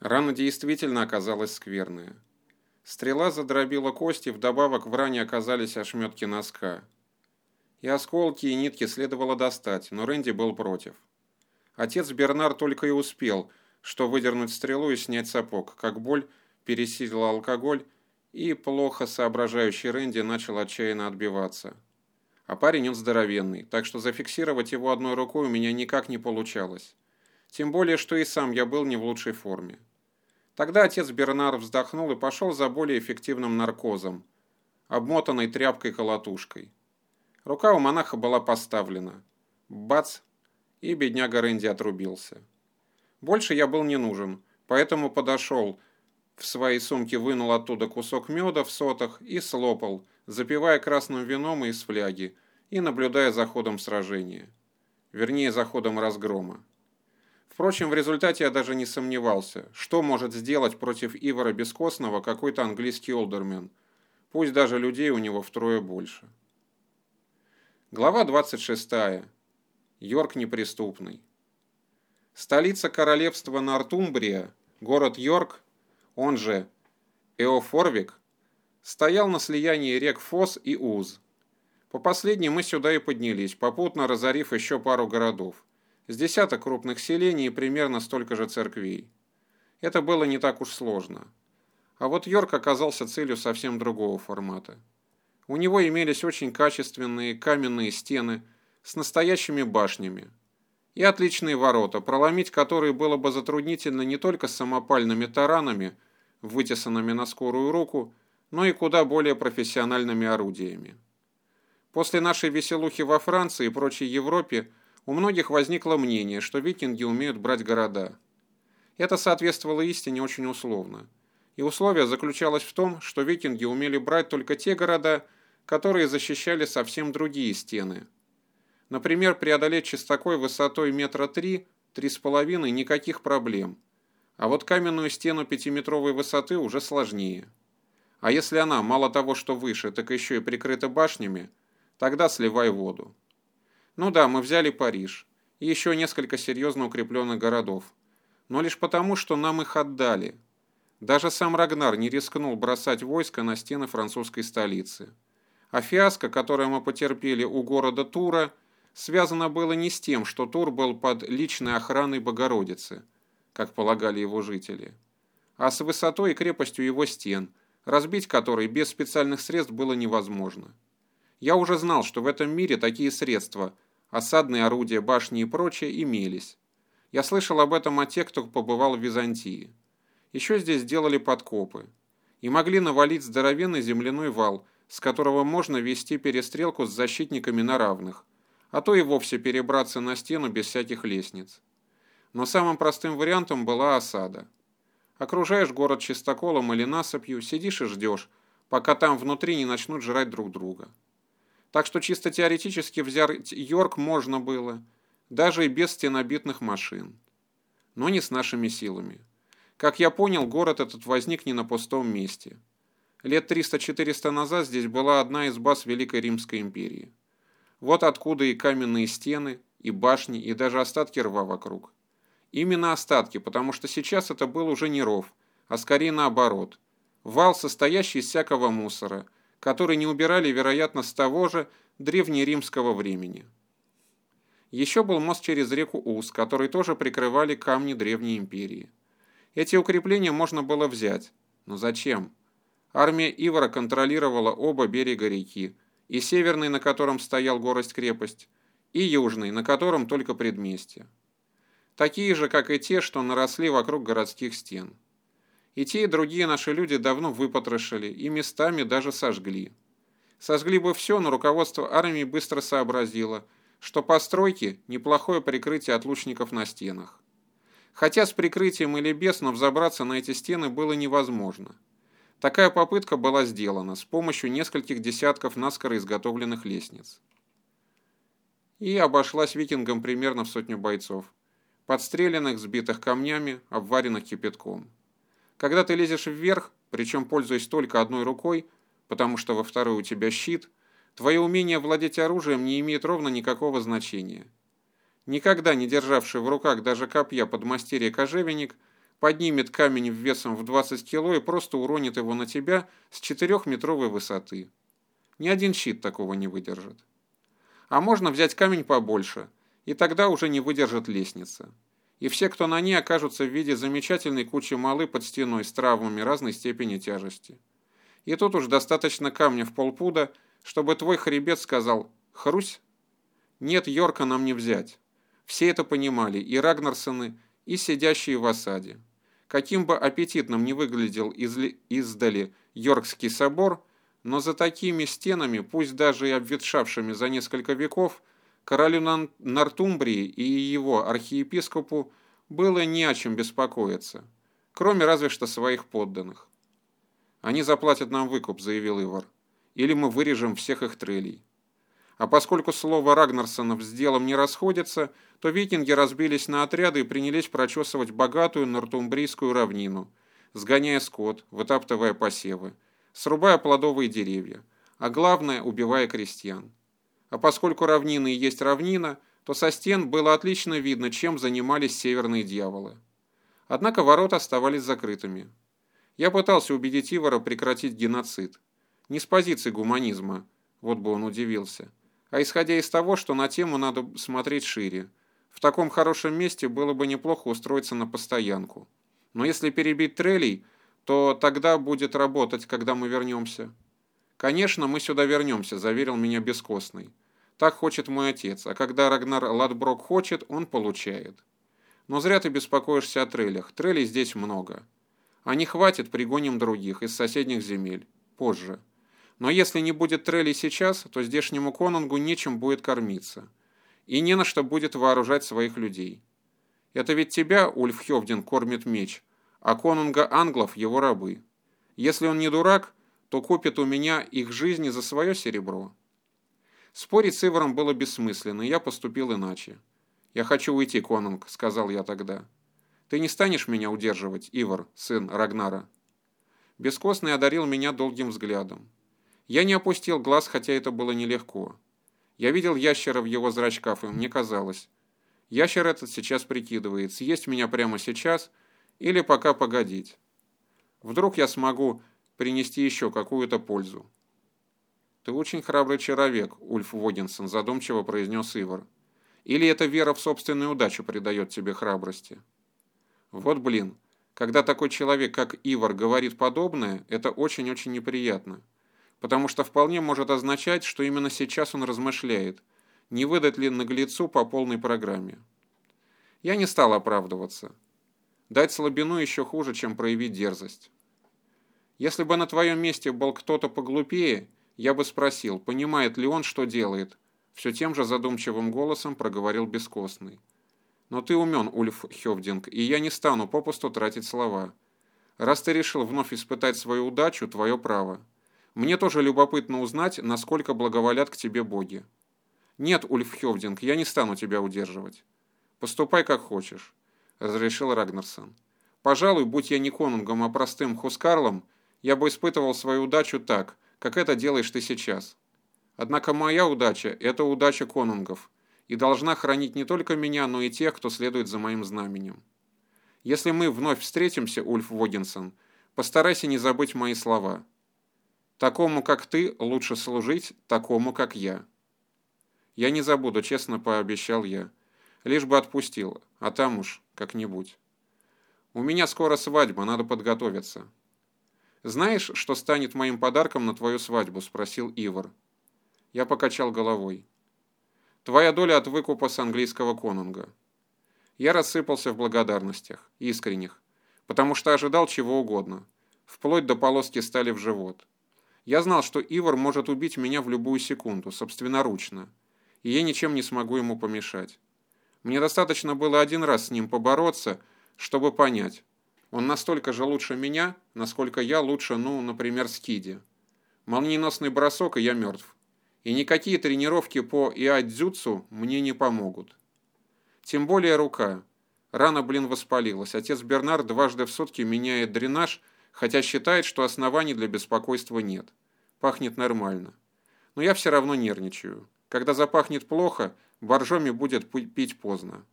Рана действительно оказалась скверная. Стрела задробила кости, вдобавок в ране оказались ошметки носка. И осколки, и нитки следовало достать, но Рэнди был против. Отец Бернар только и успел, что выдернуть стрелу и снять сапог, как боль пересилила алкоголь, и плохо соображающий Рэнди начал отчаянно отбиваться. А парень он здоровенный, так что зафиксировать его одной рукой у меня никак не получалось. Тем более, что и сам я был не в лучшей форме. Тогда отец Бернар вздохнул и пошел за более эффективным наркозом, обмотанной тряпкой-колотушкой. Рука у монаха была поставлена. Бац! И бедняга Рэнди отрубился. Больше я был не нужен, поэтому подошел, в своей сумке вынул оттуда кусок меда в сотах и слопал, запивая красным вином из фляги и наблюдая за ходом сражения. Вернее, за ходом разгрома. Впрочем, в результате я даже не сомневался, что может сделать против Ивара Бескостного какой-то английский олдермен, пусть даже людей у него втрое больше. Глава 26. Йорк неприступный. Столица королевства Нортумбрия, город Йорк, он же Эофорвик, стоял на слиянии рек Фос и Уз. По последней мы сюда и поднялись, попутно разорив еще пару городов с десяток крупных селений и примерно столько же церквей. Это было не так уж сложно. А вот Йорк оказался целью совсем другого формата. У него имелись очень качественные каменные стены с настоящими башнями и отличные ворота, проломить которые было бы затруднительно не только с самопальными таранами, вытесанными на скорую руку, но и куда более профессиональными орудиями. После нашей веселухи во Франции и прочей Европе у многих возникло мнение, что викинги умеют брать города. Это соответствовало истине очень условно. И условие заключалось в том, что викинги умели брать только те города, которые защищали совсем другие стены. Например, преодолеть частокой высотой метра три, три с половиной никаких проблем. А вот каменную стену пятиметровой высоты уже сложнее. А если она мало того, что выше, так еще и прикрыта башнями, тогда сливай воду. Ну да, мы взяли Париж и еще несколько серьезно укрепленных городов, но лишь потому, что нам их отдали. Даже сам Рагнар не рискнул бросать войско на стены французской столицы. А фиаско, которое мы потерпели у города Тура, связано было не с тем, что Тур был под личной охраной Богородицы, как полагали его жители, а с высотой и крепостью его стен, разбить которые без специальных средств было невозможно. Я уже знал, что в этом мире такие средства, осадные орудия, башни и прочее, имелись. Я слышал об этом от тех, кто побывал в Византии. Еще здесь делали подкопы. И могли навалить здоровенный земляной вал, с которого можно вести перестрелку с защитниками на равных, а то и вовсе перебраться на стену без всяких лестниц. Но самым простым вариантом была осада. Окружаешь город чистоколом или насыпью, сидишь и ждешь, пока там внутри не начнут жрать друг друга. Так что чисто теоретически взять Йорк можно было, даже и без стенобитных машин. Но не с нашими силами. Как я понял, город этот возник не на пустом месте. Лет 300-400 назад здесь была одна из баз Великой Римской империи. Вот откуда и каменные стены, и башни, и даже остатки рва вокруг. Именно остатки, потому что сейчас это был уже не ров, а скорее наоборот. Вал, состоящий из всякого мусора – который не убирали, вероятно, с того же древнеримского времени. Еще был мост через реку Уз, который тоже прикрывали камни Древней империи. Эти укрепления можно было взять. Но зачем? Армия Ивара контролировала оба берега реки, и северный, на котором стоял горость-крепость, и южный, на котором только предместье. Такие же, как и те, что наросли вокруг городских стен. И те, и другие наши люди давно выпотрошили и местами даже сожгли. Сожгли бы все, но руководство армии быстро сообразило, что постройки – неплохое прикрытие от лучников на стенах. Хотя с прикрытием или без, но взобраться на эти стены было невозможно. Такая попытка была сделана с помощью нескольких десятков наскоро изготовленных лестниц. И обошлась викингам примерно в сотню бойцов, подстреленных, сбитых камнями, обваренных кипятком. Когда ты лезешь вверх, причем пользуясь только одной рукой, потому что во второй у тебя щит, твое умение владеть оружием не имеет ровно никакого значения. Никогда не державший в руках даже копья подмастерье кожевенник поднимет камень весом в 20 кило и просто уронит его на тебя с 4-метровой высоты. Ни один щит такого не выдержит. А можно взять камень побольше, и тогда уже не выдержит лестница. И все, кто на ней, окажутся в виде замечательной кучи малы под стеной с травмами разной степени тяжести. И тут уж достаточно камня в полпуда, чтобы твой хребет сказал «Хрусь?» Нет, Йорка нам не взять. Все это понимали, и Рагнарсоны, и сидящие в осаде. Каким бы аппетитным ни выглядел издали Йоркский собор, но за такими стенами, пусть даже и обветшавшими за несколько веков, королю Нортумбрии и его архиепископу было не о чем беспокоиться, кроме разве что своих подданных. «Они заплатят нам выкуп», — заявил Ивар, — «или мы вырежем всех их трелей». А поскольку слово Рагнарсонов с делом не расходится, то викинги разбились на отряды и принялись прочесывать богатую нортумбрийскую равнину, сгоняя скот, вытаптывая посевы, срубая плодовые деревья, а главное – убивая крестьян. А поскольку равнина и есть равнина, то со стен было отлично видно, чем занимались северные дьяволы. Однако ворота оставались закрытыми. Я пытался убедить Ивара прекратить геноцид. Не с позиции гуманизма, вот бы он удивился, а исходя из того, что на тему надо смотреть шире. В таком хорошем месте было бы неплохо устроиться на постоянку. Но если перебить трелей, то тогда будет работать, когда мы вернемся. Конечно, мы сюда вернемся, заверил меня Бескостный. Так хочет мой отец, а когда Рагнар Ладброк хочет, он получает. Но зря ты беспокоишься о трелях, трелей здесь много. А не хватит, пригоним других из соседних земель. Позже. Но если не будет трелей сейчас, то здешнему конунгу нечем будет кормиться. И не на что будет вооружать своих людей. Это ведь тебя, Ульф Хевдин, кормит меч, а конунга англов его рабы. Если он не дурак, то купит у меня их жизни за свое серебро. Спорить с Иваром было бессмысленно, и я поступил иначе. «Я хочу уйти, конунг», — сказал я тогда. «Ты не станешь меня удерживать, Ивар, сын Рагнара?» Бескостный одарил меня долгим взглядом. Я не опустил глаз, хотя это было нелегко. Я видел ящера в его зрачках, и мне казалось, ящер этот сейчас прикидывает, съесть меня прямо сейчас или пока погодить. Вдруг я смогу принести еще какую-то пользу. «Ты очень храбрый человек, Ульф Вогинсон», – задумчиво произнес Ивар. «Или эта вера в собственную удачу придает тебе храбрости?» «Вот блин, когда такой человек, как Ивар, говорит подобное, это очень-очень неприятно потому что вполне может означать, что именно сейчас он размышляет, не выдать ли наглецу по полной программе. Я не стал оправдываться. Дать слабину еще хуже, чем проявить дерзость. Если бы на твоем месте был кто-то поглупее, я бы спросил, понимает ли он, что делает, все тем же задумчивым голосом проговорил Бескостный. Но ты умен, Ульф Хевдинг, и я не стану попусту тратить слова. Раз ты решил вновь испытать свою удачу, твое право. Мне тоже любопытно узнать, насколько благоволят к тебе боги. Нет, Ульф Хевдинг, я не стану тебя удерживать. Поступай как хочешь, разрешил Рагнарсон. Пожалуй, будь я не конунгом, а простым хускарлом, я бы испытывал свою удачу так, как это делаешь ты сейчас. Однако моя удача – это удача конунгов, и должна хранить не только меня, но и тех, кто следует за моим знаменем. Если мы вновь встретимся, Ульф Вогинсон, постарайся не забыть мои слова – Такому, как ты, лучше служить такому, как я. Я не забуду, честно пообещал я. Лишь бы отпустил, а там уж как-нибудь. У меня скоро свадьба, надо подготовиться. Знаешь, что станет моим подарком на твою свадьбу? Спросил Ивар. Я покачал головой. Твоя доля от выкупа с английского конунга. Я рассыпался в благодарностях, искренних, потому что ожидал чего угодно, вплоть до полоски стали в живот. Я знал, что Ивар может убить меня в любую секунду, собственноручно, и я ничем не смогу ему помешать. Мне достаточно было один раз с ним побороться, чтобы понять. Он настолько же лучше меня, насколько я лучше, ну, например, Скиди. Молниеносный бросок, и я мертв. И никакие тренировки по иадзюцу мне не помогут. Тем более рука. Рана, блин, воспалилась. Отец Бернард дважды в сутки меняет дренаж, хотя считает, что оснований для беспокойства нет. Пахнет нормально. Но я все равно нервничаю. Когда запахнет плохо, боржоми будет пить поздно.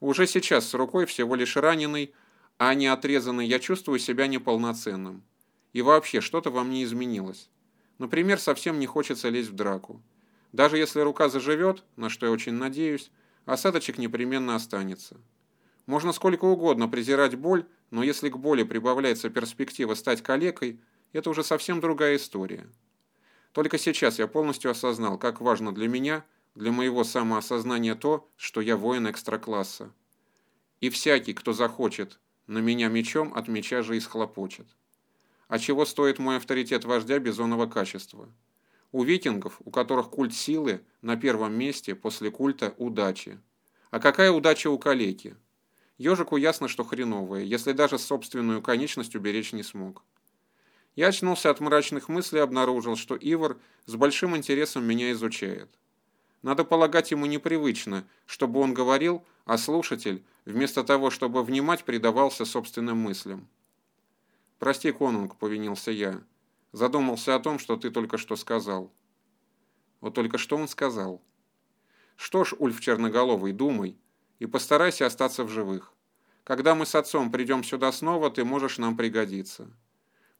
Уже сейчас с рукой всего лишь раненый, а не отрезанный, я чувствую себя неполноценным. И вообще, что-то во мне изменилось. Например, совсем не хочется лезть в драку. Даже если рука заживет, на что я очень надеюсь, осадочек непременно останется. Можно сколько угодно презирать боль, но если к боли прибавляется перспектива стать калекой, это уже совсем другая история. Только сейчас я полностью осознал, как важно для меня, для моего самоосознания то, что я воин экстракласса. И всякий, кто захочет на меня мечом, от меча же исхлопочет. А чего стоит мой авторитет вождя бизонного качества? У викингов, у которых культ силы на первом месте после культа удачи. А какая удача у калеки? Ежику ясно, что хреновая, если даже собственную конечность уберечь не смог. Я очнулся от мрачных мыслей и обнаружил, что Ивар с большим интересом меня изучает. Надо полагать ему непривычно, чтобы он говорил, а слушатель, вместо того, чтобы внимать, предавался собственным мыслям. «Прости, конунг», — повинился я. Задумался о том, что ты только что сказал. Вот только что он сказал. Что ж, Ульф Черноголовый, думай и постарайся остаться в живых. Когда мы с отцом придем сюда снова, ты можешь нам пригодиться.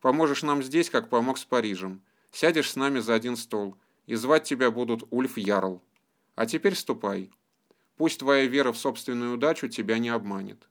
Поможешь нам здесь, как помог с Парижем. Сядешь с нами за один стол, и звать тебя будут Ульф Ярл. А теперь ступай. Пусть твоя вера в собственную удачу тебя не обманет.